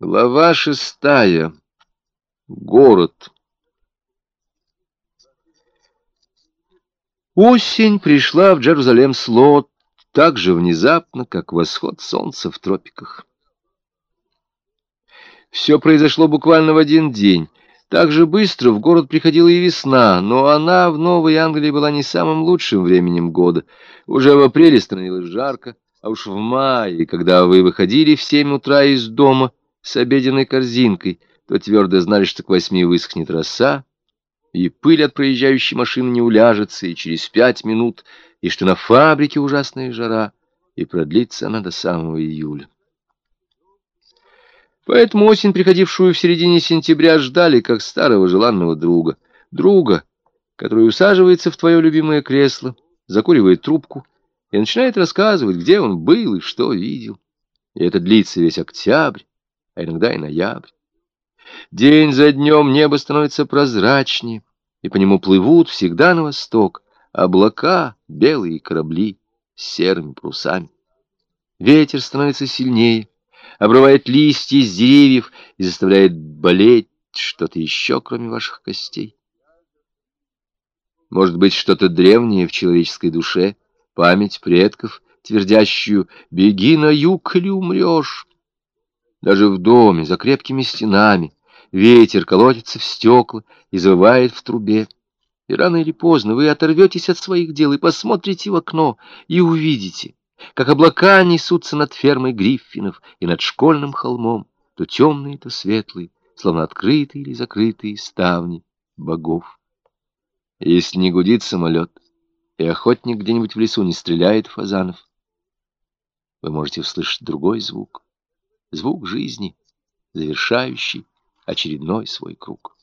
Глава шестая. Город. Осень пришла в Джерузалем-Слот так же внезапно, как восход солнца в тропиках. Все произошло буквально в один день. Так же быстро в город приходила и весна, но она в Новой Англии была не самым лучшим временем года. Уже в апреле становилось жарко, а уж в мае, когда вы выходили в семь утра из дома с обеденной корзинкой, то твердо знали, что к восьми высохнет роса, и пыль от проезжающей машины не уляжется и через пять минут, и что на фабрике ужасная жара, и продлится она до самого июля. Поэтому осень, приходившую в середине сентября, ждали как старого желанного друга. Друга, который усаживается в твое любимое кресло, закуривает трубку и начинает рассказывать, где он был и что видел. И это длится весь октябрь, а иногда и ноябрь. День за днем небо становится прозрачнее, и по нему плывут всегда на восток облака, белые корабли с серыми парусами. Ветер становится сильнее, обрывает листья с деревьев и заставляет болеть что-то еще, кроме ваших костей. Может быть, что-то древнее в человеческой душе, память предков, твердящую «беги на юг или умрешь». Даже в доме, за крепкими стенами, ветер колотится в стекла и завывает в трубе. И рано или поздно вы оторветесь от своих дел и посмотрите в окно, и увидите, как облака несутся над фермой Гриффинов и над школьным холмом, то темные, то светлые, словно открытые или закрытые ставни богов. Если не гудит самолет, и охотник где-нибудь в лесу не стреляет фазанов, вы можете услышать другой звук, звук жизни, завершающий очередной свой круг.